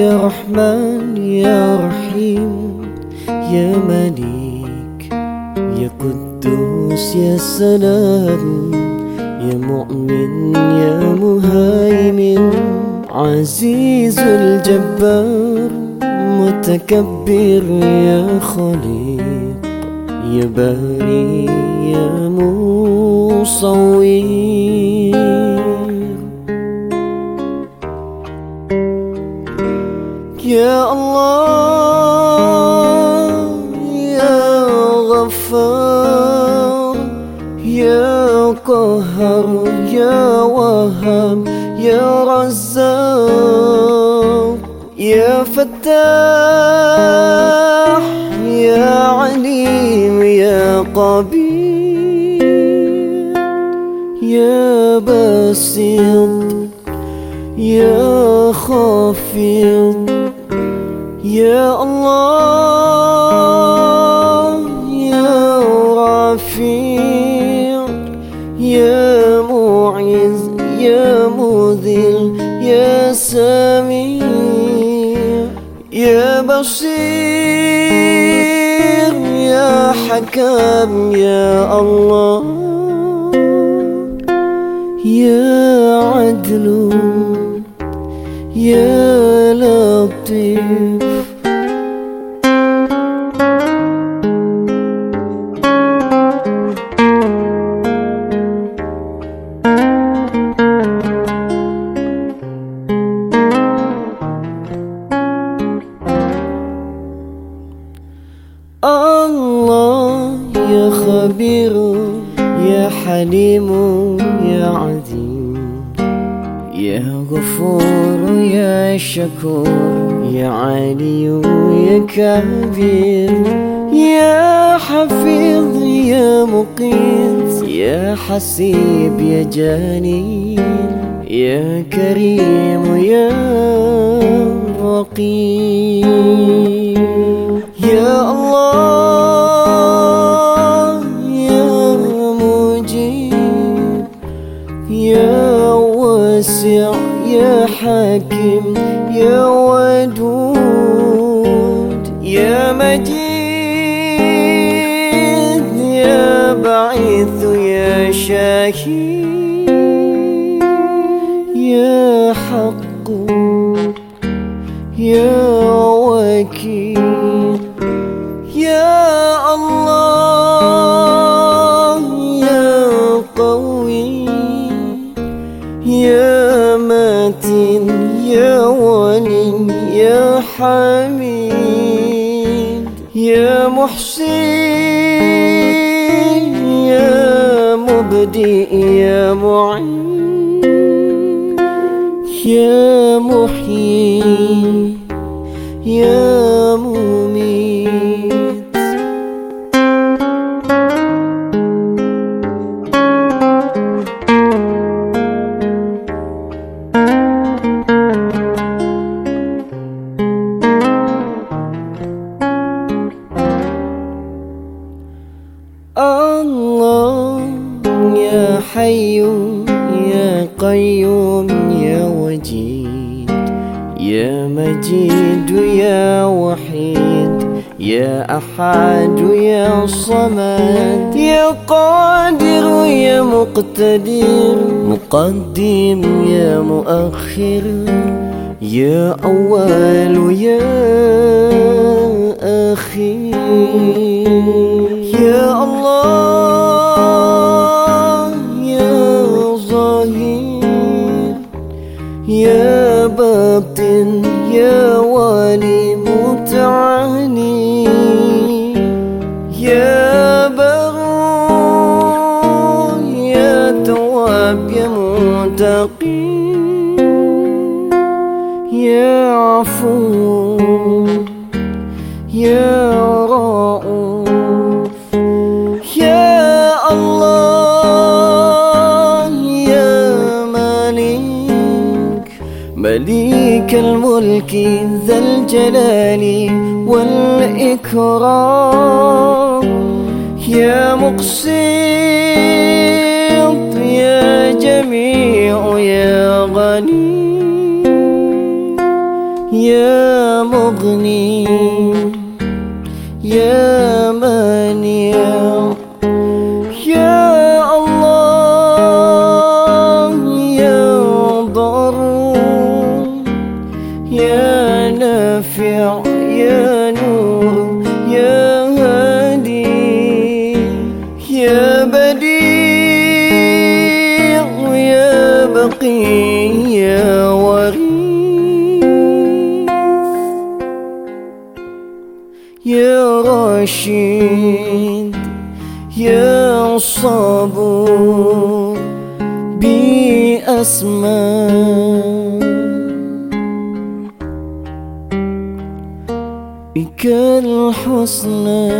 الله يا رحمن، يا رحيم، يا مليك، يا قدوس، يا سلام، يا مؤمن، يا مهيمن، عزيز الجبار، متكبر، يا خليق، يا باري، يا مصور. يا الله، يا غفار، يا قهر، يا وهاب يا رزاق، يا فتاح، يا عليم، يا قبير يا بسيط يا خافض يا الله، يا رفيع يا معز، يا مذل، يا سميع، يا بصير، يا حكم، يا الله، يا عدل. يا لطيف الله يا خبير يا حليم يا عظيم يا غفور يا شكور يا علي يا كبير يا حفيظ يا مقيت يا حسيب يا جليل يا كريم يا رقيب يا واسع يا حكيم، يا ودود، يا مجيد، يا بعيث، يا شهيد يا حق، يا وكيل، يا الله. حميد يا محسن يا مبدئ يا معين. يا محيي يا محيي الله يا حي يا قيوم يا وجيد يا مجيد يا وحيد يا أحد يا صمد يا قادر يا مقتدر مقدم يا مؤخر يا أول يا أخير الله يا ظهير يا باطن يا والي متعاني يا بر يا تواب يا متقي يا عفو مليك الملك ذا الجلال والإكرام. يا مقسط يا جميع يا غني. يا مغني. يا بقي يا وريث يا رشيد يا صبور بأسماء. بك الحسنى